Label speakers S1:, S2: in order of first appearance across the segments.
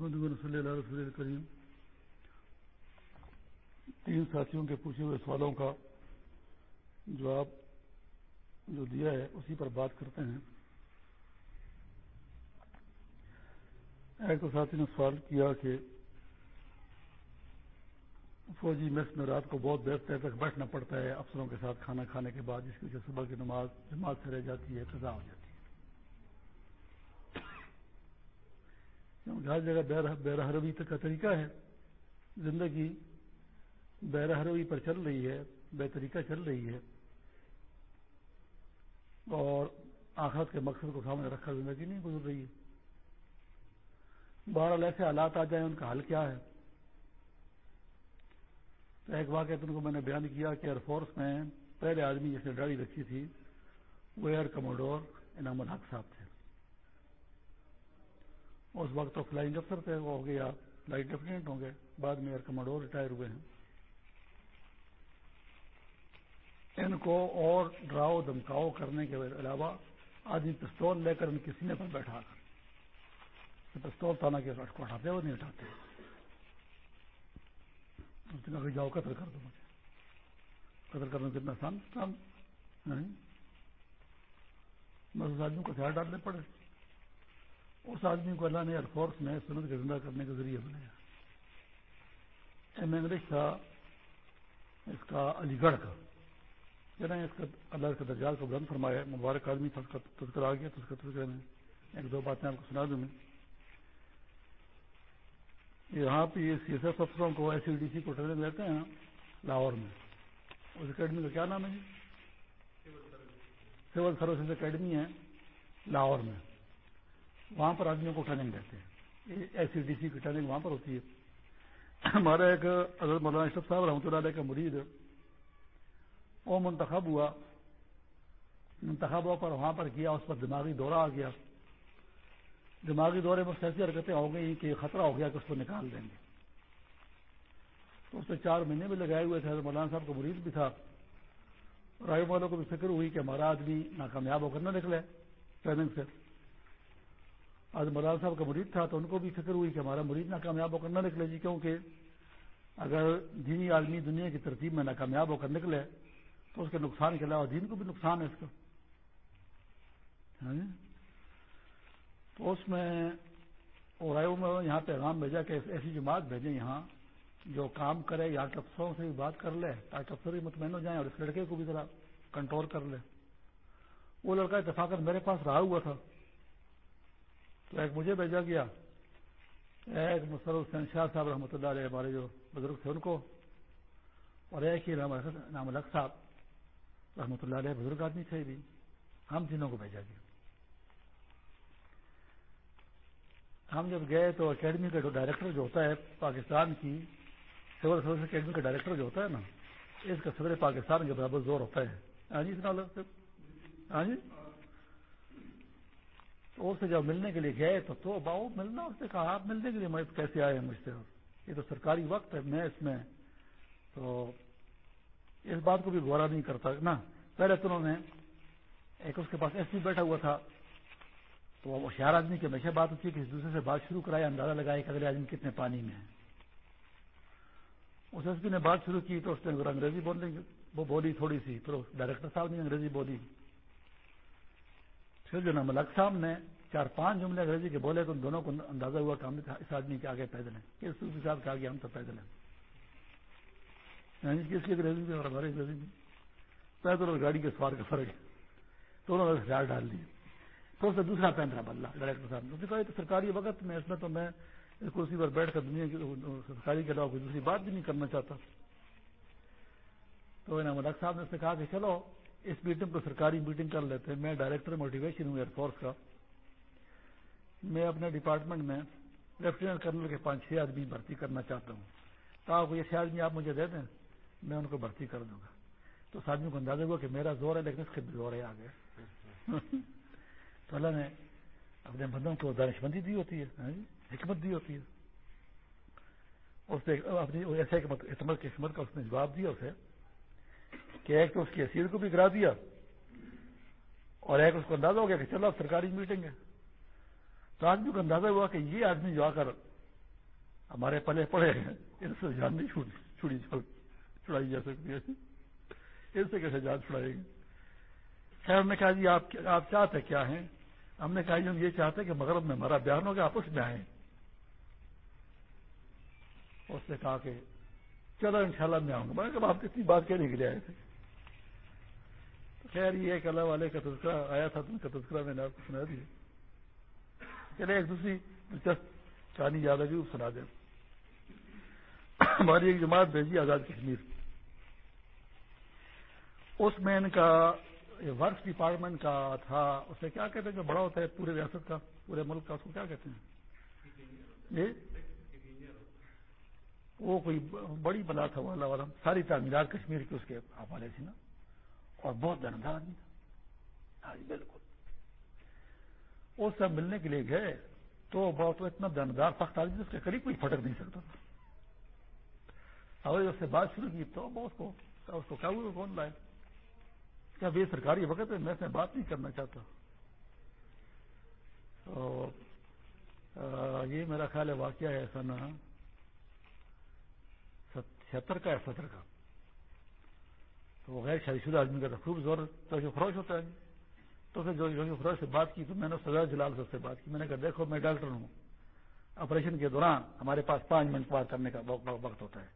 S1: محمد صلی اللہ رسول کریم۔ تین ساتھیوں کے پوچھے ہوئے سوالوں کا جواب جو دیا ہے، اسی پر بات کرتے ہیں۔ ایک تو ساتھی نے سوال کیا کہ فوجی میس میں رات کو بہت دیر تک بیٹھنا پڑتا ہے، افسروں کے ساتھ کھانا کھانے کے بعد، جس کی وجہ صبح کی نماز جماعت سے رہ جاتی ہے، قضا ہو جاتی ہے۔ کیونکہ ہر جگہ بے روی کا طریقہ ہے۔ زندگی بے روی پر چل رہی ہے، بے طریقہ چل رہی ہے۔ اور آخرت کے مقصد کو سامنے رکھا زندگی نہیں گزر رہی ہے۔ بہرحال ایسے حالات آ جائیں، ان کا حل کیا ہے؟ تو ایک واقعہ تم کو میں نے بیان کیا کہ ایئر فورس میں پہلے آدمی جس نے ڈاڑی رکھی تھی، وہ ایئر کموڈور انعام الحق صاحب تھے۔ اس وقت تو فلائنگ افسر تھے وہ ہو گیا فلائٹ لیفٹیننٹ ہوں گے، بعد میں ایئر کموڈور ریٹائر ہوئے ہیں۔ ان کو اور ڈراؤ دمکاؤ کرنے کے علاوہ آدمی پستول لے کر ان کسی نے پر بیٹھا۔ کر پستول تانا کے کو ہٹاتے وہ نہیں ہٹاتے جاؤ، قتل کر دو مجھے۔ قتل کرنا کتنا آسان کام نہیں۔ بس اس آدمی کو ہتھیار ڈالنے پڑے۔ اس آدمی کو اللہ نے ایئر فورس میں سنت کے زندہ کرنے کے ذریعے بنایا۔ ایم انگلش تھا اس کا علی گڑھ کا۔ یعنی اس کا اللہ کے درجات کو بلند فرمایا مبارک آدمی تھا اس کا تذکر آ گیا تذکر میں ایک دو باتیں آپ کو سنا دوں میں۔ یہاں پہ یہ سی ایس ایف افسروں کو ایس سی ڈی سی کو ٹریننگ دیتے ہیں لاہور میں۔ اس اکیڈمی کا کیا نام ہے جی؟ سول سروسز اکیڈمی ہے لاہور میں۔ وہاں پر آدمیوں کو ٹریننگ دیتے ہیں۔ ایس سی ڈی سی کی ٹریننگ وہاں پر ہوتی ہے۔ ہمارا ایک حضرت مولانا اشرف صاحب رحمۃ اللہ علیہ کا مرید وہ منتخب ہوا۔ منتخب ہوا پر وہاں پر کیا اس پر دماغی دورہ آ گیا۔ دماغی دورے میں ایسی حرکتیں ہو گئی کہ خطرہ ہو گیا کہ اس کو نکال دیں گے۔ تو اس نے چار مہینے بھی لگائے ہوئے تھے۔ حضرت مولانا صاحب کو مریض بھی تھا۔ رائے والوں کو بھی فکر ہوئی کہ ہمارا آدمی ناکامیاب ہو کر نہ نکلے ٹریننگ سے۔ آج مولانا صاحب کا مریض تھا تو ان کو بھی فکر ہوئی کہ ہمارا مریض ناکامیاب ہو کر نہ نکلے جی کیونکہ اگر دینی آدمی دنیا کی ترتیب میں ناکامیاب ہو کر نکلے تو اس کے نقصان کے علاوہ دین کو بھی نقصان ہے اس کا۔ ہاں؟ تو اس میں اور میں یہاں پیغام بھیجا کہ ایسی جماعت بھیجیں یہاں جو کام کرے، یا افسروں سے بھی بات کر لے، تاکہ افسر بھی مطمئن ہو جائیں اور اس لڑکے کو بھی ذرا کنٹرول کر لے۔ وہ لڑکا اتفاق میرے پاس رہا ہوا تھا۔ تو ایک مجھے بھیجا گیا، ایک مسر حسین شاہ صاحب رحمۃ اللہ علیہ ہمارے جو بزرگ تھے ان کو، اور ایک ہی نام الگ صاحب رحمۃ اللہ علیہ بزرگ آدمی تھے بھی، ہم تینوں کو بھیجا گیا۔ ہم جب گئے تو اکیڈمی کا جو ڈائریکٹر جو ہوتا ہے پاکستان کی، سول سروس اکیڈمی کا ڈائریکٹر جو ہوتا ہے نا، اس کا صدر پاکستان کے برابر زور ہوتا ہے۔ ہاں جی مطلب ہاں جی؟ تو اس سے جب ملنے کے لیے گئے تو تو باؤ ملنا اس نے کہا، آپ ملنے کے لیے کیسے آئے ہیں مجھ سے؟ یہ تو سرکاری وقت ہے، میں اس میں تو اس بات کو بھی غورا نہیں کرتا۔ نا پہلے تو انہوں نے ایک اس کے پاس ایس پی بیٹھا ہوا تھا، تو وہ ہوشیار آدمی کی ہمیشہ بات ہوتی ہے کہ دوسرے سے بات شروع کرائے، اندازہ لگائے کہ اگلے آدمی کتنے پانی میں ہے اس ایس پی نے بات شروع کی تو اس نے انگریزی بولنے وہ بولی تھوڑی سی، پھر ڈائریکٹر صاحب نے انگریزی بولی۔ پھر جو ملک صاحب نے چار پانچ جملے انگریزی کے بولے تو ان دونوں کو اندازہ ہوا کہ ہم اس آدمی کے آگے پیدل ہیں اس صاحب کے آگے ہم تو پیدل ہیں۔ یعنی کس کی انگریزی میں اور ہمارے انگریزی میں؟ پیدل اور گاڑی کے سوار کا فرق ہے۔ تو نے خیال ڈال دیا تو اس نے دوسرا پہن رہا بدلا ڈائریکٹر صاحب نے۔ کہا تو سرکاری وقت میں، اس میں تو میں کرسی پر بیٹھ کر دنیا کی سرکاری کے علاوہ کوئی دوسری بات بھی نہیں کرنا چاہتا۔ تو انہیں ملک صاحب نے اس نے کہا کہ چلو اس میٹنگ کو سرکاری میٹنگ کر لیتے ہیں۔ میں ڈائریکٹر موٹیویشن ہوں ایئر فورس کا۔ میں اپنے ڈپارٹمنٹ میں لیفٹیننٹ کرنل کے پانچ چھ آدمی بھرتی کرنا چاہتا ہوں۔ تو یہ چھ آدمی آپ مجھے دے دیں، میں ان کو بھرتی کر دوں گا۔ تو اس آدمی کو اندازہ ہوا کہ میرا زور ہے، لیکن اس کے بھی زور ہے آگے۔ تو اللہ نے اپنے بندوں کو دانش مندی دی ہوتی ہے ہاں جی؟ حکمت دی ہوتی ہے۔ اس نے اپنی ایسے کی حکمت کا اس نے جواب دیا اسے۔ کہ ایک تو اس کی حیثیت کو بھی گرا دیا اور ایک اس کو اندازہ ہو گیا کہ چلو اب سرکاری میٹنگ ہے۔ تو آدمی کو اندازہ ہوا کہ یہ آدمی جو آ کر ہمارے پلے پڑے ہیں، ان سے جان نہیں چھڑی چھڑائی جا سکتی ہے۔ ان سے کیسے جان چھڑائے گی؟ خیر نے کہا جی آپ آپ چاہتے کیا ہیں؟ ہم نے کہا جی ہم یہ چاہتے کہ مغرب میں ہمارا بیان ہوگا آپ اس میں آئیں۔ اس نے کہا کہ چلو انشاءاللہ میں آؤں گا۔ میں کہا آپ کتنی بات کہنے کے لیے آئے تھے۔ خیر، یہ ایک اللہ والے کا تذکرہ آیا تھا تم کا تذکرہ میں نے آپ کو سنا دیا۔ چلے ایک دوسری دلچسپ کہانی یاد ہے سنا دیں۔ ہماری ایک جماعت بھیجی آزاد کشمیر۔ اس میں ان کا ورکس ڈپارٹمنٹ کا تھا اسے کیا کہتے ہیں جو بڑا ہوتا ہے، پورے ریاست کا، پورے ملک کا، اس کو کیا کہتے ہیں؟ جی وہ کوئی بڑی بلا تھا، وہ اللہ والا ساری تعمیرات کشمیر کی اس کے حوالے سے نا۔ اور بہت دردار آدمی تھا۔ ہاں جی بالکل۔ اس سے ملنے کے لیے گئے تو بہت اتنا دردار سخت آدمی اس کے قریب کوئی پھٹک نہیں سکتا تھا۔ اس سے بات شروع کی تو اس کو اس کو کیا ہوئے کون لائے؟ کیا یہ سرکاری وقت ہے، میں سے بات نہیں کرنا چاہتا۔ تو یہ میرا خیال ہے واقعہ ہے ایسا نا چھہتر کا یا ستر کا۔ تو وہ غیر شادی شدہ آدمی کا خوب زور تو جو فروش ہوتا ہے۔ تو پھر جو فروش سے بات کی تو میں نے سزا جلال سے اس سے بات کی۔ میں نے کہا دیکھو میں ڈاکٹر ہوں۔ آپریشن کے دوران ہمارے پاس پانچ منٹ بات کرنے کا وقت ہوتا ہے۔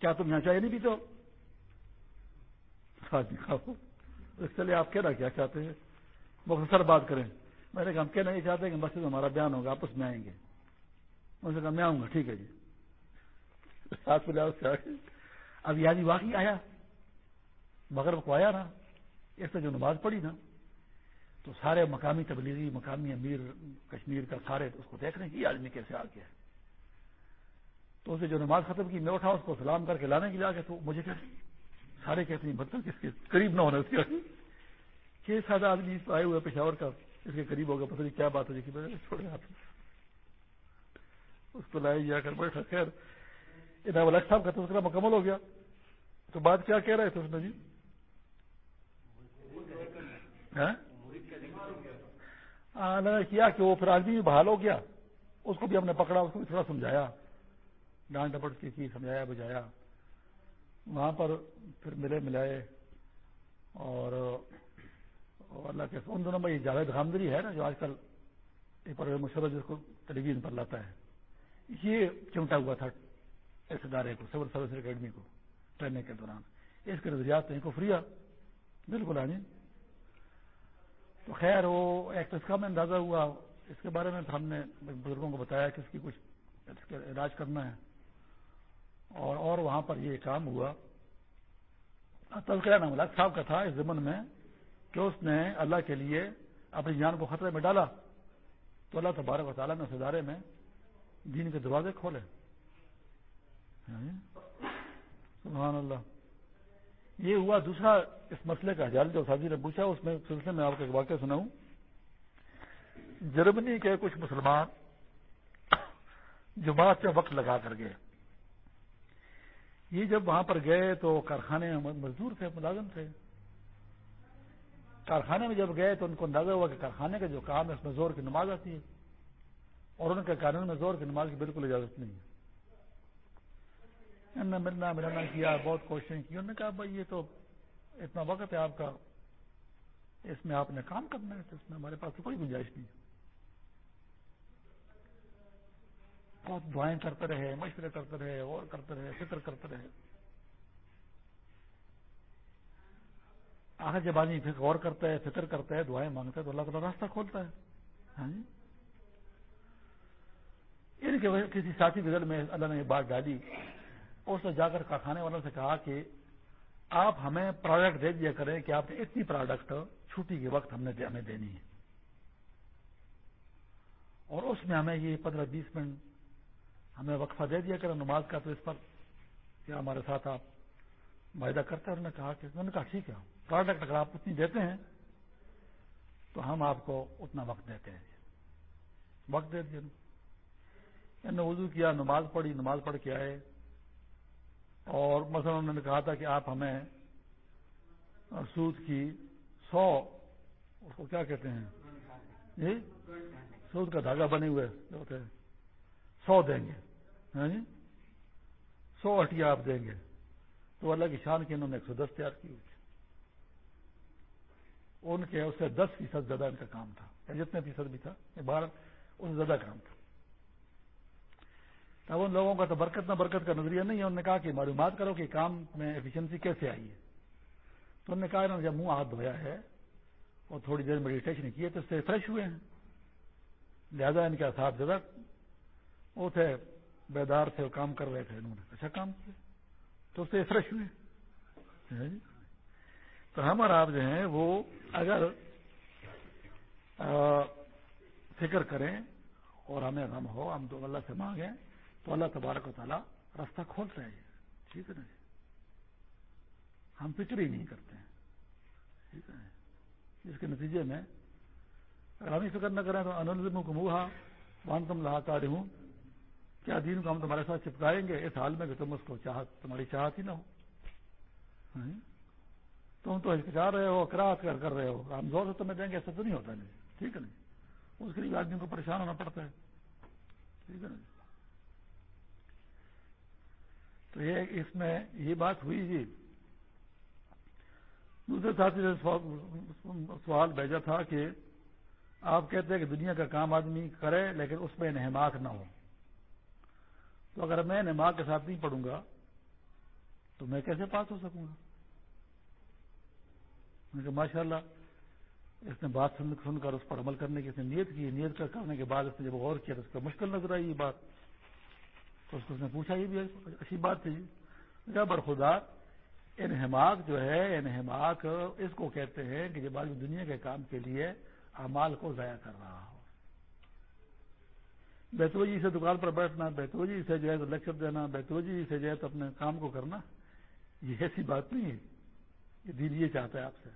S1: کیا تم یہاں چاہیے نہیں پیتے چلیے جی، آپ کہنا کیا چاہتے ہیں؟ مختصر بات کریں۔ میں نے کہا ہم کہنا یہ چاہتے ہیں کہ مسجد ہمارا بیان ہوگا آپس میں آئیں گے۔ ان سے کہا میں آؤں گا، ٹھیک ہے جی۔ سات بجے اب یعنی واقعی آیا۔ مگر کو آیا نا اس سے جو نماز پڑھی نا، تو سارے مقامی تبلیغی، مقامی امیر کشمیر کا سارے اس کو دیکھ رہے ہیں کہ آدمی کیسے آ گیا تو اسے جو نماز ختم کی، میں اٹھا، اس کو سلام کر کے لانے کے لیے آ گیا، تو مجھے کہتے سارے کہتے ہیں بدل کس کے قریب نہ ہونا اس کے چھ سادہ آدمی آئے ہوئے، پشاور کا، اس کے قریب ہوگا پتہ نہیں کیا بات ہو چھوڑے آپ اس کو لائے جا کر بیٹھا، خیر، انعام الگ صاحب کا تذکرہ مکمل ہو گیا۔ تو بات کیا کہہ رہے تھے اس نے؟ جی ہاں؟ کیا کہ وہ پھر آدمی بھی بحال ہو گیا۔ اس کو بھی ہم نے پکڑا، اس کو بھی تھوڑا سمجھایا۔ ڈانٹ ڈپٹ کی کی سمجھایا بجایا وہاں پر پھر ملے، ملائے۔ اور اللہ کے ان دونوں میں یہ جاوید خامدری ہے نا، جو آج کل ایک مشورہ جس کو ٹیلی ویژن پر لاتا ہے۔ یہ چمٹا ہوا تھا اس ادارے کو، سول سروس اکیڈمی کو، ٹریننگ کے دوران۔ اس کے نظریات کو فری بالکل آنی تو خیر وہ ایک اس کا میں اندازہ ہوا، اس کے بارے میں ہم نے بزرگوں کو بتایا کہ اس کی کچھ اس کا علاج کرنا ہے۔ اور اور وہاں پر یہ کام ہوا۔ تذکرہ نام الگ صاحب کا تھا اس زمن میں کہ اس نے اللہ کے لیے اپنی جان کو خطرے میں ڈالا۔ تو اللہ تبارک و تعالیٰ نے اس ادارے میں دین کے دروازے کھولے۔ سبحان اللہ۔ یہ ہوا دوسرا اس مسئلے کا حجال جو سازی نے پوچھا، اس میں سلسلے میں آپ کو ایک واقعہ سناؤں۔ جرمنی کے کچھ مسلمان جماعت سے وقت لگا کر گئے۔ یہ جب وہاں پر گئے تو کارخانے میں مزدور تھے، ملازم تھے۔ کارخانے میں جب گئے تو ان کو اندازہ ہوا کہ کارخانے کا جو کام ہے، اس میں زور کی نماز آتی ہے اور ان کے قانون میں زور کی نماز کی بالکل اجازت نہیں ہے۔ انہوں نے ملنا ملانا کیا، بہت کوششیں کی۔ انہوں نے کہا، بھائی، یہ تو اتنا وقت ہے آپ کا۔ اس میں آپ نے کام کرنا ہے، تو اس میں ہمارے پاس تو کوئی گنجائش نہیں بہت دعائیں کرتے رہے، مشورے کرتے رہے اور کرتے رہے، فکر کرتے رہے۔ آخر جب آدمی غور کرتا ہے، فکر کرتا ہے، دعائیں مانگتا ہے، تو اللہ تعالیٰ راستہ کھولتا ہے۔ ہاں جی؟ ان کے وجہ کسی ساتھی بزل میں اللہ نے یہ بات ڈالی۔ اس نے جا کر کارخانے والوں سے کہا کہ آپ ہمیں پروڈکٹ دے دیا کریں کہ آپ نے اتنی پروڈکٹ چھٹی کے وقت ہم نے ہمیں دینی ہے۔ اور اس میں ہمیں یہ پندرہ بیس منٹ ہمیں وقفہ دے دیا کریں نماز کا تو اس پر کیا ہمارے ساتھ آپ معاہدہ کرتے ہیں۔ انہوں نے کہا کہ انہوں نے کہا ٹھیک ہے پروڈکٹ اگر آپ اتنی دیتے ہیں تو ہم آپ کو اتنا وقت دیتے ہیں۔ وقت دے دیا۔ انہوں نے وضو کیا، نماز پڑھی، نماز پڑھ کے آئے۔ اور مثلا انہوں نے کہا تھا کہ آپ ہمیں سود کی سو، اس کو کیا کہتے ہیں؟ جی؟ سود کا دھاگا بنے ہوئے جو ہوتے ہیں۔ سو دیں گے۔ ہاں جی؟ سو ہٹیا آپ دیں گے۔ تو اللہ کی شان کی انہوں نے ایک سو دس تیار کی ہوئی ان کے اس سے دس فیصد زیادہ ان کا کام تھا یعنی جتنے فیصد بھی تھا بارہ اس سے زیادہ کام تھا۔ اب ان لوگوں کا تو برکت نہ برکت کا نظریہ نہیں ہے۔ انہوں نے کہا کہ معلومات کرو کہ کام میں ایفیشنسی کیسے آئی ہے۔ تو انہوں نے کہا انہوں نے جب منہ ہاتھ دھویا ہے اور تھوڑی دیر میڈیٹیشن کی ہے تو اس سے فریش ہوئے ہیں۔ لہذا ان کے ساتھ زیادہ وہ تھے، بیدار تھے وہ کام کر رہے تھے۔ انہوں نے اچھا کام کیا۔ تو اس سے فریش ہوئے ہاں جی؟ تو ہم اور آپ جو ہیں وہ اگر فکر کریں اور ہمیں غم ہو، ہم تو اللہ سے مانگیں۔ تو اللہ تبارک و تعالیٰ راستہ کھول رہے ہیں ٹھیک ہے نا جی؟ ہم فکر ہی نہیں کرتے ہیں۔ ٹھیک ہے جس جی؟ کے نتیجے میں اگر ہم ہی فکر نہ کریں تو انلزم کو منہ وان تم لہا ہوں کیا دین کو ہم تمہارے ساتھ چپکائیں گے؟ اس حال میں کہ تم اس کو چاہت، تمہاری چاہت ہی نہ ہو۔ ہاں جی؟ تم تو ہچکچا رہے ہو کراط کر کر رہے ہو۔ ہم زور سے تمہیں دیں گے، ایسا تو نہیں ہوتا نہیں ٹھیک ہے نہیں اس کے لیے آدمی کو پریشان ہونا پڑتا ہے۔ ٹھیک ہے نا تو یہ اس میں یہ بات ہوئی جی۔ دوسرے ساتھی نے سوال بھیجا تھا کہ آپ کہتے ہیں کہ دنیا کا کام آدمی کرے لیکن اس میں انہماک نہ ہو۔ تو اگر میں نماز کے ساتھ نہیں پڑھوں گا تو میں کیسے پاس ہو سکوں گا؟ ماشاء اللہ اس نے بات سن کر اس پر عمل کرنے کی اس نے نیت کی۔ نیت کر کرنے کے بعد اس نے جب غور کیا تو اس کا مشکل نظر آئی یہ بات۔ تو اس کو اس نے پوچھا، یہ بھی اچھی بات تھی۔ جب برخدا انہماک جو ہے، انہماک اس کو کہتے ہیں کہ جب آدمی دنیا کے کام کے لیے امال کو ضائع کر رہا ہو۔ بیتوجی سے دکان پر بیٹھنا بیتوجی سے جو ہے تو لیکچر دینا بیتوجی سے جو ہے تو اپنے کام کو کرنا، یہ ایسی بات نہیں ہے۔ یہ دل یہ چاہتا ہے آپ سے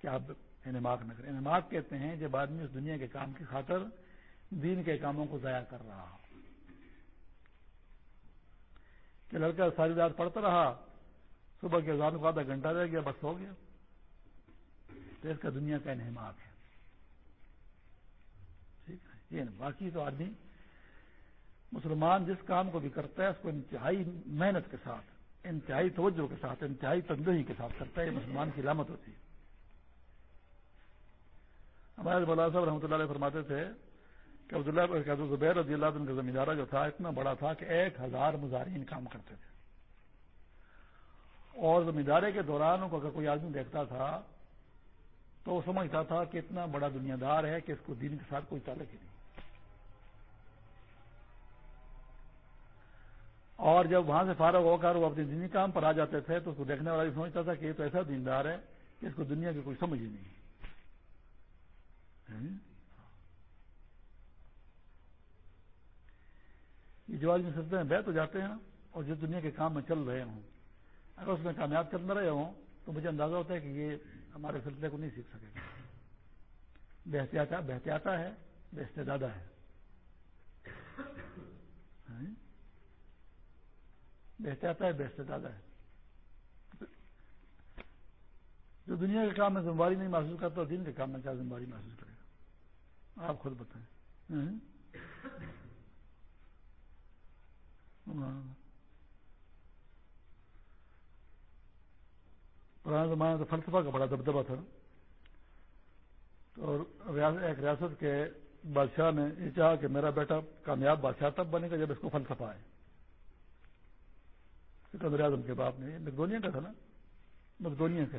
S1: کہ آپ انعماد نہ کریں۔ انعماد کہتے ہیں جب آدمی اس دنیا کے کام کی خاطر دین کے کاموں کو ضائع کر رہا ہو۔ کہ لڑکا ساری رات پڑھتا رہا، صبح کے اذان کو آدھا گھنٹہ رہ گیا، بس ہو گیا۔ تو اس کا دنیا کا انہماد ہے۔ ٹھیک ہے؟ یہ باقی تو آدمی مسلمان جس کام کو بھی کرتا ہے، اس کو انتہائی محنت کے ساتھ، انتہائی توجہ کے ساتھ، انتہائی تندہی کے ساتھ کرتا ہے، یہ مسلمان کی علامت ہوتی ہے۔ ہمارے مولا صاحب رحمۃ اللہ علیہ فرماتے تھے کہ عبداللہ زبیر رضی اللہ عنہ کا زمیندارہ جو تھا، اتنا بڑا تھا کہ ایک ہزار مظاہرین کام کرتے تھے۔ اور زمیندارے کے دوران کو اگر کوئی آدمی دیکھتا تھا، تو وہ سمجھتا تھا کہ اتنا بڑا دنیا دار ہے کہ اس کو دین کے ساتھ کوئی تعلق ہی نہیں۔ اور جب وہاں سے فارغ ہو کر وہ اپنے دینی کام پر آ جاتے تھے، تو اس کو دیکھنے والا بھی سمجھتا تھا کہ یہ تو ایسا دیندار ہے کہ اس کو دنیا کی کوئی سمجھ ہی نہیں یہ جو آدمی سلسلے میں بیت ہو جاتے ہیں اور جس دنیا کے کام میں چل رہے ہوں، اگر اس میں کامیاب چل نہ رہے ہوں، تو مجھے اندازہ ہوتا ہے کہ یہ ہمارے سلسلے کو نہیں سیکھ سکے گا۔ بہتے آتا ہے بیچتے دادا ہے۔ ہاں؟ بہتے ہے بیچتے دادا ہے۔ جو دنیا کے کام میں ذمہ داری نہیں محسوس کرتا دن کے کام میں کیا ذمہ داری محسوس کرے گا؟ آپ خود بتائیں۔ ہاں؟ پرانے زمانے تو فلسفہ کا بڑا دبدبہ تھا۔ تو ایک ریاست کے بادشاہ نے یہ چاہا کہ میرا بیٹا کامیاب بادشاہ تب بنے گا جب اس کو فلسفہ آئے۔ سکندر اعظم کے باپ نے مقدونیا کا تھا نا؟ مقدونیا کا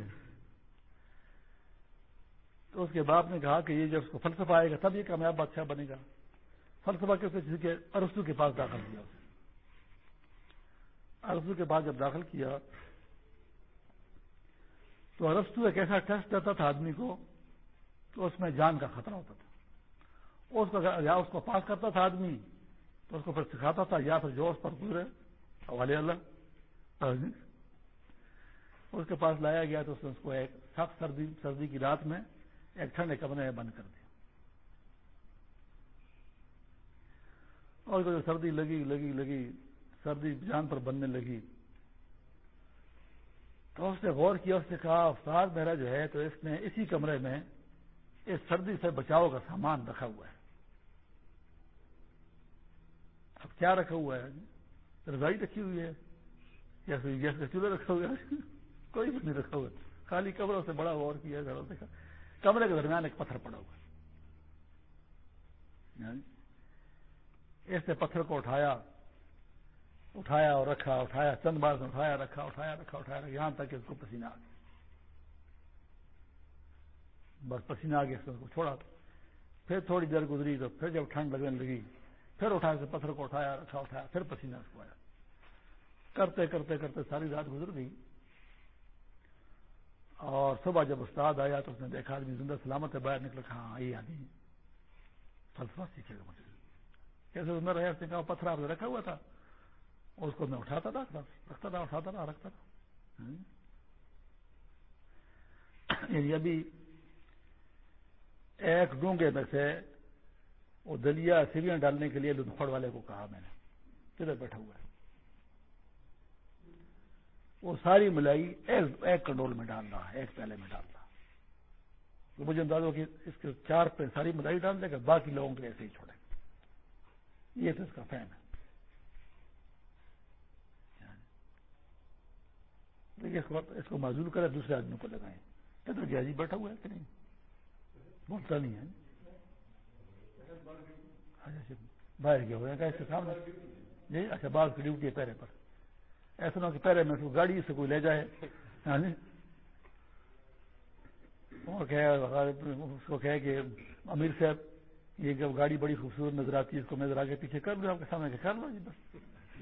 S1: تو اس کے باپ نے کہا کہ یہ جب اس کو فلسفہ آئے گا تب یہ کامیاب بادشاہ بنے گا۔ فلسفہ کسی کے ارستو کے پاس داخل کیا۔ ارستو کے پاس جب داخل کیا، تو ارستو ایک ایسا ٹیسٹ دیتا تھا آدمی کو تو اس میں جان کا خطرہ ہوتا تھا۔ اس کو یا اس کو پاس کرتا تھا آدمی، تو اس کو پھر سکھاتا تھا، یا پھر جو اس پر پورے حوالے اللہ اس کے پاس لایا گیا تو اس نے اس کو ایک سخت سردی سردی کی رات میں ایک ٹھنڈے کمرے میں بند کر دیا۔ اور جو سردی لگی لگی لگی سردی جان پر بننے لگی۔ تو اس نے غور کیا، اس نے کہا افطار میرا جو ہے تو اس نے اسی کمرے میں اس سردی سے بچاؤ کا سامان رکھا ہوا ہے۔ اب کیا رکھا ہوا ہے؟ رضائی رکھی ہوئی ہے۔ یا پھر گیس کا چولہا رکھا ہوا ہے؟ کوئی بھی نہیں رکھا ہوا خالی کمروں سے بڑا غور کیا، گھروں سے کمرے کے درمیان ایک پتھر پڑا ہوا ایسے یعنی پتھر کو اٹھایا۔ اٹھایا اور رکھا، اٹھایا، چند بار سے اٹھایا، رکھا اٹھایا رکھا اٹھایا، رکھا، یہاں تک کہ اس کو پسینہ آ گیا۔ بس پسینہ آ گیا، اس کو چھوڑا پھر تھوڑی دیر گزری تو پھر جب ٹھنڈ لگنے لگی، پھر اٹھایا سے پتھر کو اٹھایا، رکھا، اٹھایا، پھر پسینہ اس کو آیا۔ کرتے کرتے کرتے ساری رات گزر گئی۔ اور صبح جب استاد آیا تو اس نے دیکھا، آدمی زندہ سلامت ہے، باہر نکل ہاں یہ آدمی فلسفہ سیکھے گا مجھے۔ کیسے رہا، اس نے کہا پتھر آپ نے رکھا ہوا تھا۔ اس کو میں اٹھاتا تھا، رکھتا تھا اٹھاتا تھا، رکھتا تھا۔ ہاں۔ یعنی ابھی ایک ڈونگے میں سے وہ دلیا سیڑیاں ڈالنے کے لیے لدھوڑ والے کو کہا میں نے۔ کدھر بیٹھا ہوا ہے؟ وہ ساری ملائی ایک کنڈول میں ڈال رہا ایک پہلے میں ڈال رہا تو مجھے انداز ہو کہ اس کے چار پہ ساری ملائی ڈال دے گا، باقی لوگوں کے ایسے ہی چھوڑے۔ یہ تو اس کا فین ہے۔ اس کو معذور کرے، دوسرے آدمی کو لگائیں۔ یہ تو جی بیٹھا ہوا ہے کہ نہیں؟ بولتا نہیں ہے۔ ہاں جی، باہر گیا ہوا ہے۔ سامنے۔ جی اچھا بعض کی ڈیوٹی ہے پیرے پر۔ ایسا نہ کہ پہلے میں گاڑی سے کوئی لے جائے۔ ہاں جی؟ اس کو کہ امیر صاحب، یہ جب گاڑی بڑی خوبصورت نظر آتی ہے، اس کو نظر آ کے پیچھے کر لو آپ کے سامنے کر لو جی بس۔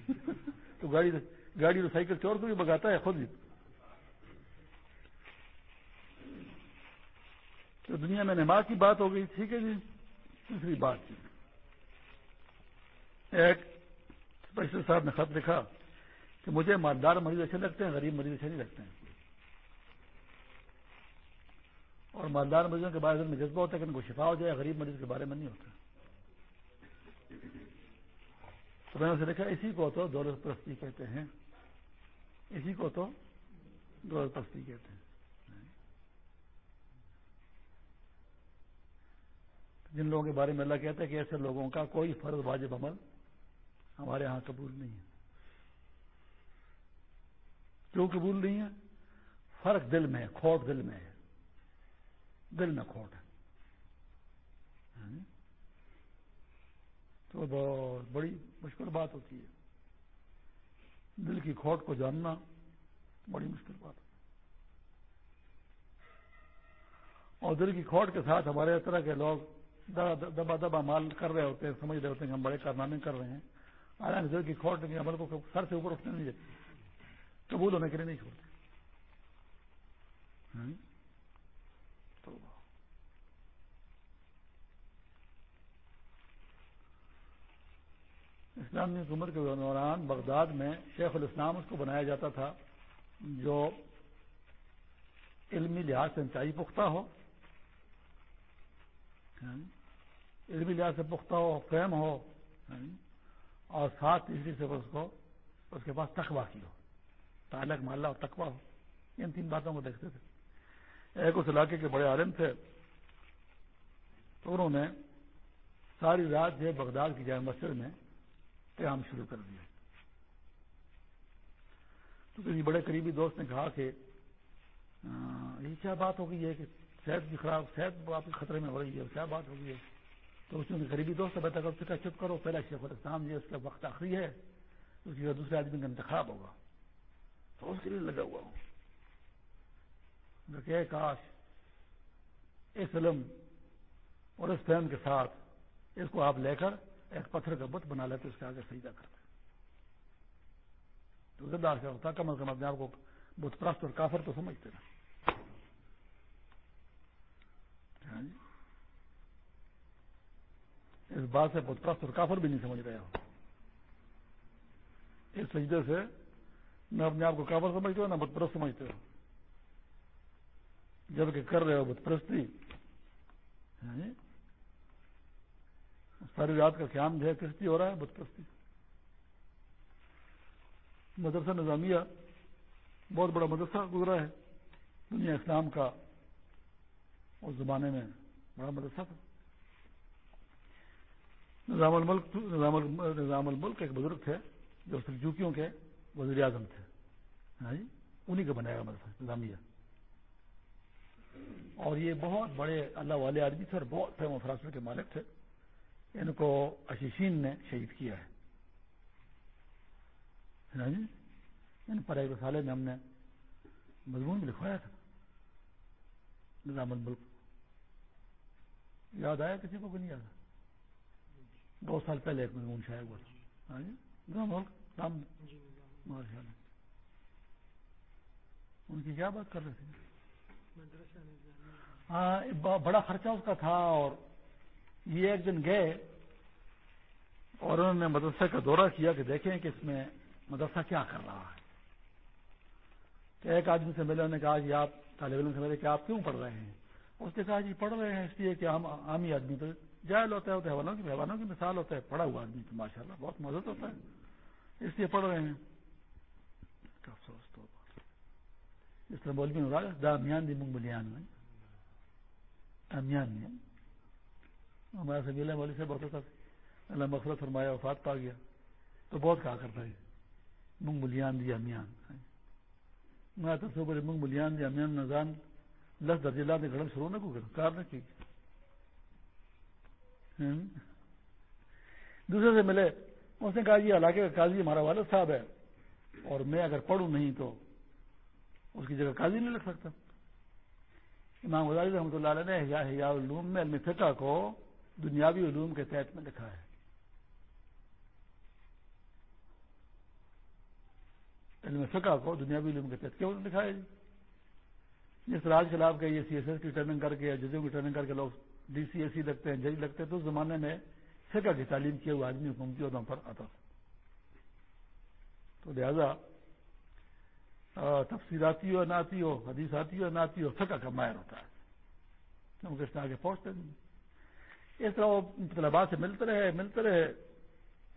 S1: تو گاڑی گاڑی تو سائیکل چور کو بھی بگاتا ہے، خود ہی تو دنیا میں نماز کی بات ہو گئی، ٹھیک ہے جی دوسری بات جی۔ ایک اسپیشل صاحب نے خط لکھا کہ مجھے مالدار مریض اچھے لگتے ہیں، غریب مریض اچھے نہیں لگتے ہیں۔ اور مالدار مریضوں کے بارے میں جذبہ ہوتا ہے کہ ان کو شفا ہو جائے، غریب مریض کے بارے میں نہیں ہوتا۔ تو میں نے اسے دیکھا اسی کو تو دولت پرستی کہتے ہیں۔ اسی کو تو دولت پرستی کہتے ہیں۔ جن لوگوں کے بارے میں اللہ کہتا ہے کہ ایسے لوگوں کا کوئی فرض واجب عمل ہمارے ہاں قبول نہیں ہے۔ کیوں قبول نہیں ہے؟ فرق دل میں ہے، کھوٹ دل میں ہے۔ دل میں کھوٹ ہے۔ ہاں؟ تو بہت بڑی مشکل بات ہوتی ہے۔ دل کی کھوٹ کو جاننا بڑی مشکل بات ہوتی ہے۔ اور دل کی کھوٹ کے ساتھ ہمارے اس طرح کے لوگ دبا دبا مال کر رہے ہوتے ہیں، سمجھ رہے ہوتے ہیں کہ ہم بڑے کارنامے کر رہے ہیں۔ حالانکہ دل کی کھوٹ کے عمل کو سر سے اوپر اٹھنے نہیں دیتے۔ قبول ہونے کے لیے نہیں چھوڑتے۔ ہاں؟ اسلامی حکومت کے دوران بغداد میں شیخ الاسلام اس کو بنایا جاتا تھا جو علمی لحاظ سے انتہائی پختہ ہو۔ ہاں؟ علمی لحاظ سے پختہ ہو، فہم ہو یعنی، اور ساتھ تیسری سے اس کو، اس کے پاس تخوا کی ہو۔ تعلق، محلہ اور تقوا ہو۔ ان تین باتوں کو دیکھتے تھے۔ ایک اس علاقے کے بڑے عالم تھے۔ تو انہوں نے ساری رات جو بغداد کی جائے مسجد میں قیام شروع کر دیا۔ تو کسی بڑے قریبی دوست نے کہا کہ یہ کیا بات ہو گئی ہے کہ صحت کی خراب، صحت آپ کے خطرے میں ہو رہی ہے، کیا بات ہو گئی ہے؟ تو اس نے قریبی دوست سے بتا کر چپ کرو، پہلا شیخ الاسلام جی اس کا وقت آخری ہے، اس کی دوسرے آدمی کا انتخاب ہوگا۔ تو اس کے لیے لگا ہوا ہوں۔ کہ کاش اس علم اور اس فہم کے ساتھ اس کو آپ لے کر ایک پتھر کا بت بنا لیتے، اس کے آگے سیدھا کرتے۔ تو زدار سے ہوتا، کم از کم اپنے آپ کو بت پرست اور کافر تو سمجھتے نا ہاں جی؟ اس بات سے بت پرست اور کافر بھی نہیں سمجھ رہے ہو اس سجدے سے نہ اپنے آپ کو کافر سمجھتے ہو نہ بت پرست سمجھتے ہو جبکہ کر رہے ہو بت پرستی ساری رات کا قیام جو ہے کشتی ہو رہا ہے بت پرستی مدرسہ نظامیہ بہت بڑا مدرسہ گزرا ہے دنیا اسلام کا اس زمانے میں بڑا مدرسہ تھا نظام الملک نظام الملک ایک بزرگ تھے جو سلجوکیوں کے وزیر اعظم تھے ہاں جی؟ انہیں کا بنایا مدرسہ نظامیہ۔ اور یہ بہت بڑے اللہ والے آدمی تھے اور بہت فیم و فراست کے مالک تھے۔ ان کو اشیشین نے شہید کیا ہے۔ ہاں جی؟ ان پر ایک رسالے میں ہم نے مضمون بھی لکھوایا تھا، نظام الملک۔ یاد آیا کسی کو نہیں یاد؟ دو سال پہلے ایک مضمون شائع ہوا تھا۔ ہاں جی؟ نام ماشاء اللہ۔ ان کی کیا بات کر رہے تھے؟ ہاں بڑا خرچہ اس کا تھا اور یہ ایک دن گئے اور انہوں نے مدرسے کا دورہ کیا کہ دیکھیں کہ اس میں مدرسہ کیا کر رہا ہے۔ کہ ایک آدمی سے ملے انہوں نے کہا جی آپ طالب علم سے ملے کہ آپ کیوں پڑھ رہے ہیں؟ اس نے کہا جی پڑھ رہے ہیں اس لیے کہ ہم عامی آدمی تو جائل ہوتا ہے وہ حیوانوں کی حیوانوں کی مثال ہوتا ہے، پڑھا ہوا آدمی تو ماشاء اللہ بہت مدد ہوتا ہے۔ اس لیے پڑھ رہے ہیں۔ افسوس تو اس طرح بول بھی دامیان دی منگ بلیان میں دامیان نہیں ہمارا سے ملا والی سے بہت ہوتا اللہ مفرت فرمایا، وفات پا گیا۔ تو بہت کہا کرتا ہے منگ بلیان دیا میان میں تو سو بڑے منگ بلیان دیا میان نظام لس درجے لا نے گڑم شروع نہ کو کار نہ کی۔ دوسرے سے ملے، اس نے کہا جی علاقے کا قاضی ہمارا والد صاحب ہے، اور میں اگر پڑھوں نہیں تو اس کی جگہ قاضی نہیں لگ سکتا۔ امام غزالی رحمۃ اللہ علیہ نے حیا علوم میں علم فقہ کو دنیاوی علوم کے تحت میں لکھا ہے۔ علم فقہ کو دنیاوی علوم کے تحت کیوں لکھا ہے؟ جی جس طرح آج کل آپ کے یہ سی ایس ایس کی ٹرننگ کر کے یا جزیوں کی ٹرننگ کر کے لوگ ڈی سی ایس سی لگتے ہیں، جج لگتے ہیں، تو اس زمانے میں فقہ کی تعلیم کیے ہوئے آدمی حکومتی عہدوں پر آتا تھا تو لہذا تفصیلاتی ہو نہ آتی ہو حدیث آتی ہو نہ آتی ہو، فقہ کا ماہر ہوتا ہے۔ کیونکہ اس میں آگے پہنچتے نہیں اس طرح وہ طلبا سے ملتے رہے ملتے رہے۔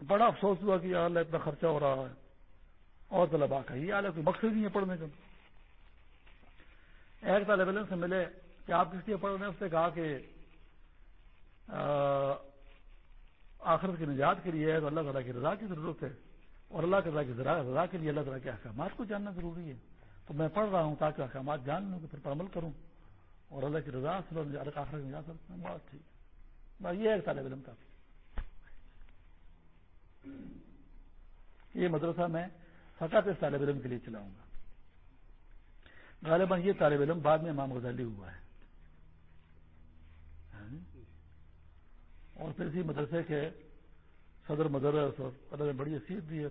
S1: بڑا افسوس ہوا کہ اللہ اتنا خرچہ ہو رہا ہے۔ اور طلبا کا یہ حال ہے، کوئی مقصد نہیں ہے پڑھنے کا۔ ایک طالب علم سے ملے کہ آپ کس لیے پڑھ رہے ہیں؟ اس سے کہا کہ آخرت کی نجات کے لیے تو اللہ تعالیٰ کی رضا کی ضرورت ہے۔ اور اللہ تعالیٰ کی رضا کے لیے اللہ تعالیٰ کے احکامات کو جاننا ضروری ہے۔ تو میں پڑھ رہا ہوں تاکہ احکامات جان لوں کہ پھر پر عمل کروں۔ اور اللہ کی رضا حاصل آخرت میں جا سکتا ہوں بہت ٹھیک۔ بس یہ ایک طالب علم کا یہ مدرسہ میں فقط اس طالب علم کے لیے چلاؤں گا۔ غالباً یہ طالب علم بعد میں امام غزالی ہوا ہے۔ اور پھر اسی مدرسے کے صدر مدرس اور اللہ نے بڑی حیثیت دی ہے۔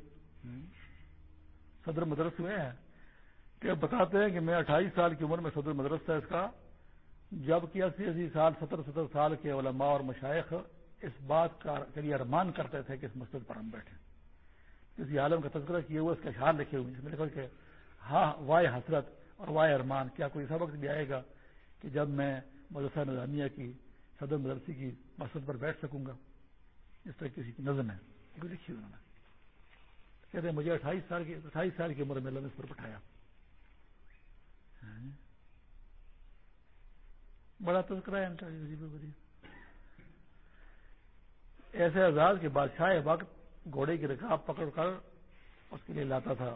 S1: صدر مدرس ہوئے ہیں کہ بتاتے ہیں کہ میں اٹھائیس سال کی عمر میں صدر مدرس تھا اس کا جبکہ اسی اسی سال ستر ستر سال کے علماء اور مشائق اس بات کا لیے ارمان کرتے تھے کہ اس مسجد پر ہم بیٹھے کسی عالم کا تذکرہ کیے ہوئے اس کا اشار لکھے ہوئے اس میں لکھا کہ ہاں وائے حسرت اور وائے ارمان کیا کوئی ایسا وقت بھی آئے گا کہ جب میں مدرسہ نظامیہ کی صدر مدرسی کی مسجد پر بیٹھ سکوں گا؟ اس طرح کسی کی نظم ہے۔ لکھی انہوں نے۔ کہتے ہیں مجھے اٹھائیس سال کی اٹھائیس سال کی عمر میں اللہ نے اس پر بٹھایا۔ بڑا تذکرہ ہے ان کا ایسے آزاد کے بادشاہ وقت گھوڑے کی رکاب پکڑ کر اس کے لیے لاتا تھا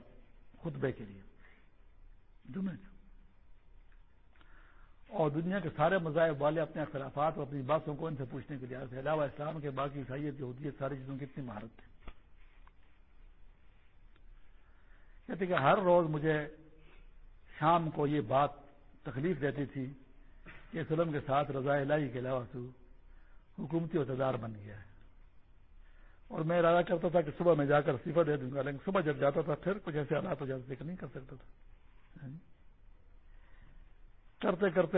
S1: خطبے کے لیے۔ جمعے۔ اور دنیا کے سارے مذاہب والے اپنے اختلافات اور اپنی باتوں کو ان سے پوچھنے کے لیے علاوہ اسلام کے باقی عیسائیت جو ہوتی ہے ساری چیزوں کی اتنی مہارت تھی۔ کہتے کہ ہر روز مجھے شام کو یہ بات تکلیف دیتی تھی کہ سلم کے ساتھ رضا الہی کے علاوہ تو حکومتی عہدیدار بن گیا ہے۔ اور میں ارادہ کرتا تھا کہ صبح میں جا کر استعفہ دے دوں گا، لیکن صبح جب جاتا تھا پھر کچھ ایسے حالات ہو جاتے تھے نہیں کر سکتا تھا۔ یعنی کرتے کرتے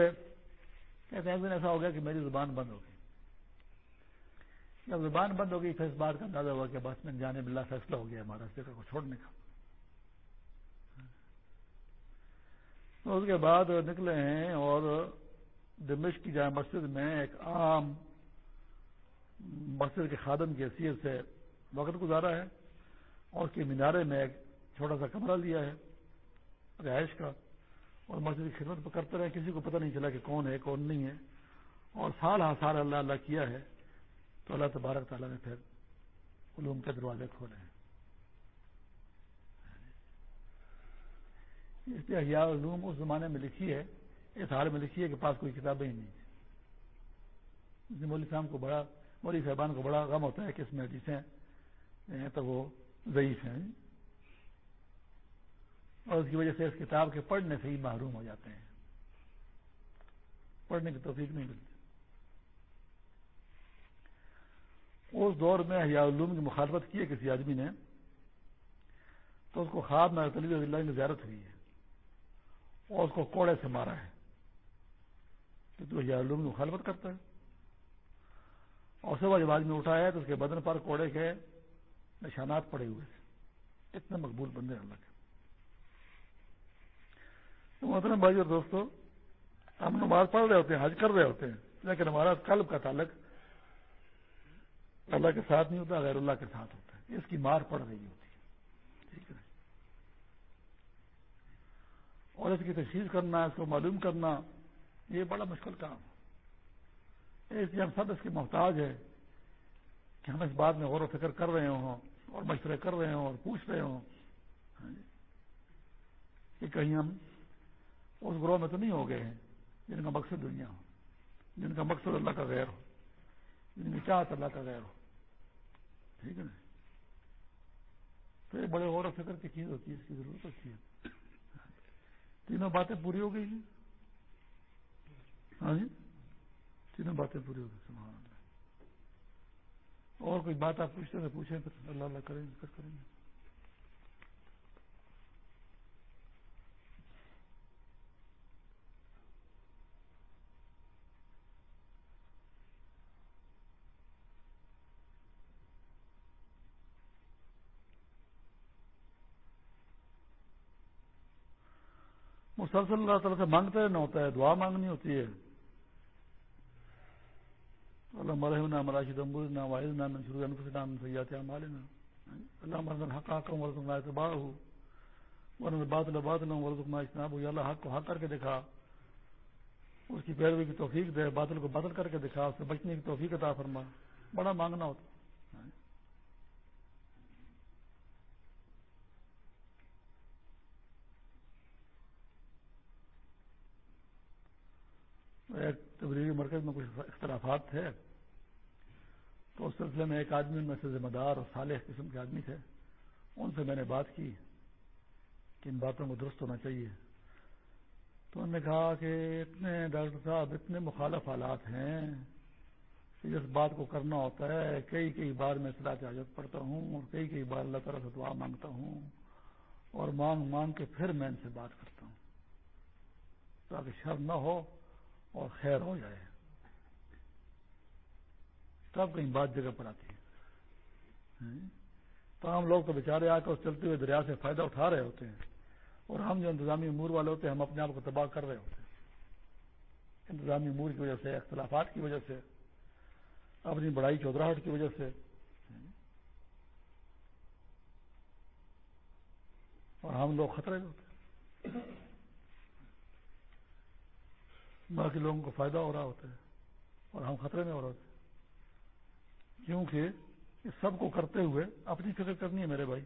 S1: کہتے ہیں، ایک دن ایسا ہو گیا کہ میری زبان بند ہو گئی۔ جب زبان بند ہو گئی، پھر اس بات کا اندازہ ہوا کہ بس میں جانے بلا فیصلہ ہو گیا ہمارا فکر کو چھوڑنے کا۔ اس کے بعد نکلے ہیں اور دمش کی جائے مسجد میں ایک عام مسجد کے خادم کی حیثیت سے وقت گزارا ہے اور اس کے مینارے میں ایک چھوٹا سا کمرہ لیا ہے، رہائش کا۔ اور مسجد کی خدمت کرتے رہے، کسی کو پتہ نہیں چلا کہ کون ہے، کون نہیں ہے۔ اور سال ہاں سال اللہ اللہ کیا ہے، تو اللہ تبارک تعالیٰ نے پھر علوم کے دروازے کھولے ہیں۔ اس لیے احیاء علوم اس زمانے میں لکھی ہے، اس حال میں لکھی ہے کہ پاس کوئی کتابیں ہی نہیں مولوی صاحب کو بڑا، مولوی صاحبان کو بڑا غم ہوتا ہے کہ اس میں حدیثیں تو وہ ضعیف ہیں۔ اور اس کی وجہ سے اس کتاب کے پڑھنے سے ہی محروم ہو جاتے ہیں۔ پڑھنے کی توفیق نہیں ملتی۔ اس دور میں حیا علوم کی مخالفت کی ہے کسی آدمی نے، تو اس کو خواب میں علی اللہ کی زیارت ہوئی ہے اور اس کو کوڑے سے مارا ہے۔ کہ تو حیا علوم کی مخالفت کرتا ہے۔ اور صبح جب آدمی اٹھایا ہے تو اس کے بدن پر کوڑے کے نشانات پڑے ہوئے تھے۔ اتنے مقبول بندے اللہ کے۔ محترم بھائی اور دوستو، ہم نماز پڑھ رہے ہوتے ہیں، حج کر رہے ہوتے ہیں، لیکن ہمارا قلب کا تعلق اللہ کے ساتھ نہیں ہوتا، غیر اللہ کے ساتھ ہوتا ہے۔ اس کی مار پڑ رہی ہوتی ہے۔ ٹھیک ہے۔ اور اس کی تشہیر کرنا، اس کو معلوم کرنا، یہ بڑا مشکل کام ہے۔ اس لیے ہم سب اس کے محتاج ہے کہ ہم اس بات میں غور و فکر کر رہے ہوں اور مشورے کر رہے ہوں اور پوچھ رہے ہوں۔ ہاں جی۔ کہ کہیں ہم اس گروہ میں تو نہیں ہو گئے ہیں، جن کا مقصد دنیا ہو، جن کا مقصد اللہ کا غیر ہو، جن کی چاہت اللہ کا غیر ہو۔ ٹھیک ہے نا؟ تو یہ بڑے غور و فکر کی چیز ہوتی ہے، اس کی ضرورت ہوتی ہے۔ تینوں باتیں پوری ہو گئی جی ہاں جی؟ تینوں باتیں پوری ہو گئی اور کوئی بات آپ پوچھتے تو پوچھیں، پھر اللہ اللہ کریں گے کریں گے۔ مسلسل اللہ تعالیٰ سے مانگتے رہنا ہوتا ہے، دعا مانگنی ہوتی ہے۔ اللہ مرحم نہ مراشد امبر نہ واحد نہ شروع نام سیات مالنا اللہ مرد حق حق ورز اللہ اعتبار ہو۔ ورن بات اللہ بات نہ ورز اللہ اجتناب ہو۔ یا اللہ حق کو حق کر کے دکھا۔ اس کی پیروی کی توفیق دے، باطل کو باطل کر کے دکھا، اس سے بچنے کی توفیق عطا فرما۔ بڑا مانگنا ہوتا ایک تبلیغی مرکز میں کچھ اختلافات تھے، تو اس سلسلے میں ایک آدمی، ان میں سے ذمہ دار اور صالح قسم کے آدمی تھے، ان سے میں نے بات کی کہ ان باتوں کو درست ہونا چاہیے۔ تو انہوں نے کہا کہ اتنے ڈاکٹر صاحب، اتنے مخالف حالات ہیں کہ جس بات کو کرنا ہوتا ہے، کئی کئی بار میں صلاح حاجت پڑھتا ہوں اور کئی کئی بار اللہ تعالیٰ سے دعا مانگتا ہوں اور مانگ مانگ کے پھر میں ان سے بات کرتا ہوں۔ تاکہ شر نہ ہو اور خیر ہو جائے۔ تب کہیں بات جگہ پر آتی ہے تو ہم لوگ تو بیچارے آ کر اس چلتے ہوئے دریا سے فائدہ اٹھا رہے ہوتے ہیں۔ اور ہم جو انتظامی امور والے ہوتے ہیں، ہم اپنے آپ کو تباہ کر رہے ہوتے ہیں۔ انتظامی امور کی وجہ سے، اختلافات کی وجہ سے، اپنی بڑائی چودراہٹ کی وجہ سے۔ ہاں؟ اور ہم لوگ خطرے میں ہوتے ہیں۔ باقی لوگوں کو فائدہ ہو رہا ہوتا ہے اور ہم خطرے میں ہو رہے ہوتے ہیں کیونکہ اس سب کو کرتے ہوئے اپنی فکر کرنی ہے میرے بھائی۔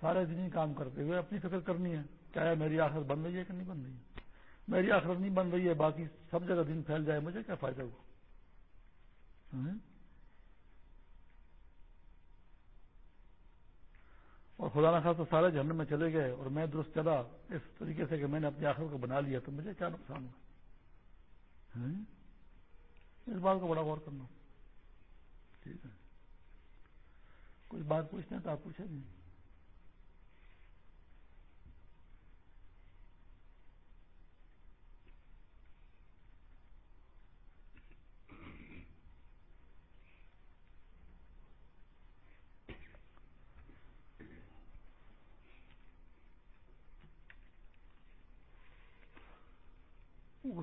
S1: سارے دن ہی کام کرتے ہوئے اپنی فکر کرنی ہے۔ چاہے میری آخرت بن رہی ہے کہ نہیں بن رہی ہے؟ میری آخرت نہیں بن رہی ہے، باقی سب جگہ دن پھیل جائے، مجھے کیا فائدہ ہوا؟ ہاں؟ اور خدا نہ خاص تو سارے جھرنے میں چلے گئے اور میں درست چلا، اس طریقے سے کہ میں نے اپنی آخر کو بنا لیا تو مجھے کیا نقصان ہوا؟ ہاں؟ اس بات کو بڑا غور کرنا۔ ٹھیک ہے۔ کچھ بات پوچھتے ہیں تو آپ پوچھیں گے۔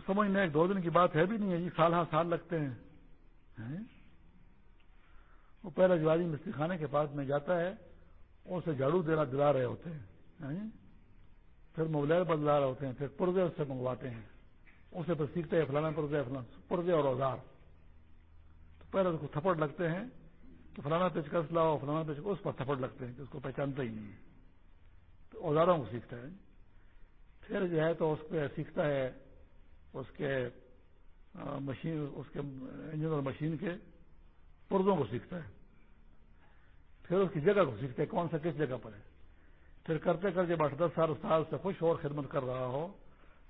S1: سمجھنے ایک دو دن کی بات ہے بھی نہیں ہے جی سال ہاں سال لگتے ہیں۔ وہ پہلے جواری مستری خانے کے پاس میں جاتا ہے اسے جھاڑو دینا دلا رہے ہوتے ہیں۔ پھر موبائل بدلا رہے ہوتے ہیں، پھر پردے اس سے منگواتے ہیں۔ اسے پھر سیکھتے ہیں، فلانا پردے فلانا پردے اور اوزار۔ تو پہلے اس کو تھپڑ لگتے ہیں تو فلانا پیچکس لاؤ فلانا پیچ اس پر تھپڑ لگتے ہیں کہ اس کو پہچانتا ہی نہیں ہے۔ تو اوزاروں کو سیکھتا ہے۔ پھر جو ہے تو اس پہ سیکھتا ہے اس کے مشین، اس کے انجن اور مشین کے پرزوں کو سیکھتا ہے۔ پھر اس کی جگہ کو سیکھتا ہے، کون سا کس جگہ پر ہے۔ پھر کرتے کرتے آٹھ دس سال سال سے خوش اور خدمت کر رہا ہو،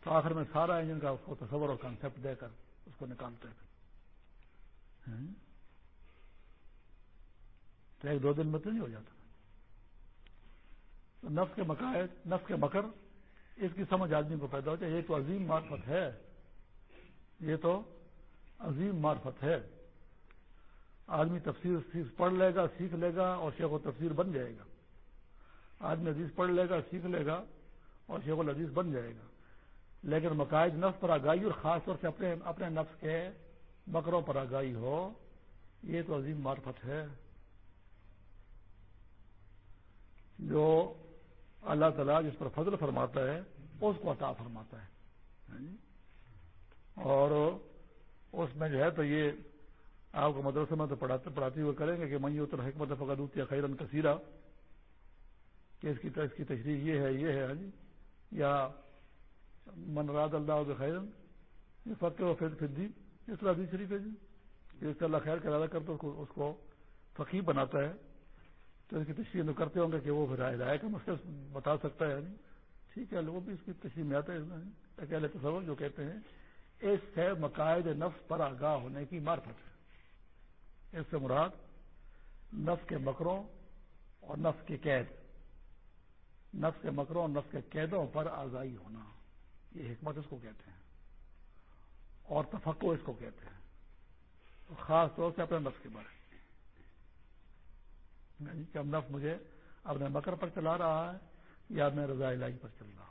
S1: تو آخر میں سارا انجن کا اس کو تصور اور کانسیپٹ دے کر اس کو نکالتا ہے ہاں؟ تو ایک دو دن میں تو نہیں ہو جاتا۔ تو نفس کے مقاعد نفس کے مکر، اس کی سمجھ آدمی کو پیدا ہوتا ہے یہ تو عظیم معرفت ہے۔ یہ تو عظیم معرفت ہے۔ آدمی تفسیر پڑھ لے گا، سیکھ لے گا اور شیخ و تفسیر بن جائے گا۔ آدمی عزیز پڑھ لے گا، سیکھ لے گا اور شیخ العزیز بن جائے گا۔ لیکن مقاعد نفس پر آگاہی اور خاص طور سے اپنے اپنے نفس کے مکروں پر آگاہی ہو، یہ تو عظیم معرفت ہے۔ جو اللہ تعالیٰ جس پر فضل فرماتا ہے، اس کو عطا فرماتا ہے۔ ہاں جی؟ اور اس میں جو ہے تو یہ آپ کو مدرسے میں تو پڑھاتے پڑھاتے ہوئے کریں گے کہ میں اتر حکمت فقدوت یا خیرن کثیرہ کہ اس کی اس کی تشریح یہ ہے یہ ہے ہاں جی۔ یا من راد اللہ خیرن، یہ فقر و فر فردی اس طرح حدیث شریف ہے جی۔ جس سے اللہ خیر کا ارادہ کرتا ہے، اس کو فقیر بناتا ہے۔ تو اس کی تشریح تو کرتے ہوں گے کہ وہ پھر ہدایہ کا مسئلہ بتا سکتا ہے یعنی ٹھیک ہے وہ بھی اس کی تشریح میں آتا ہے اکیلے تصور جو کہتے ہیں۔ اس سے مقاعد نفس پر آگاہ ہونے کی مارفت ہے اس سے مراد نفس کے مکروں اور نفس کی قید۔ نفس کے مکروں اور نفس کے قیدوں پر آگاہی ہونا۔ یہ حکمت اس کو کہتے ہیں۔ اور تفقو اس کو کہتے ہیں۔ خاص طور سے اپنے نفس کے بارے یعنی کہ اب نفس مجھے اپنے مکر پر چلا رہا ہے یا میں رضا الہی پر چل رہا